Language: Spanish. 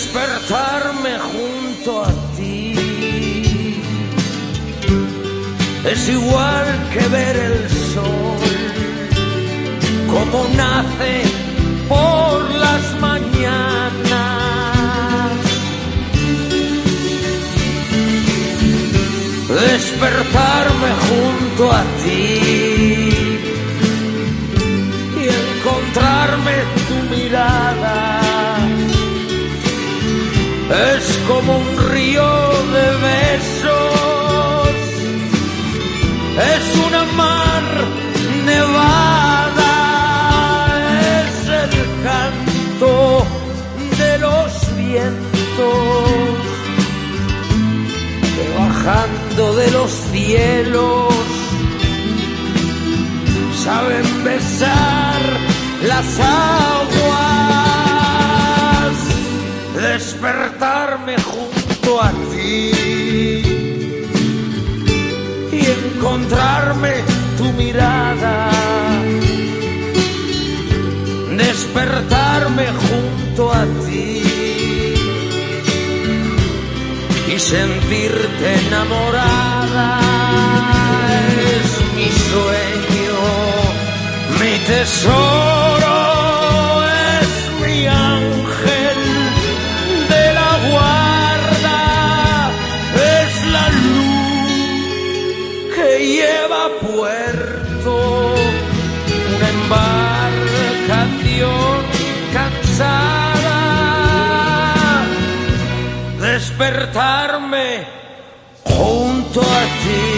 despertarme junto a ti. Es igual que ver el sol, como nace por las mañanas. Despertarme junto a ti es como un río de besos, es una mar nevada, es el canto de los vientos. Que bajando de los cielos. Saben besar las aguas despertarme junto a ti y encontrarme tu mirada, despertarme junto a ti y sentirte enamorada es mi sueño, mi tesoro lleva a puerto una embarcación cansada. Despertarme junto a ti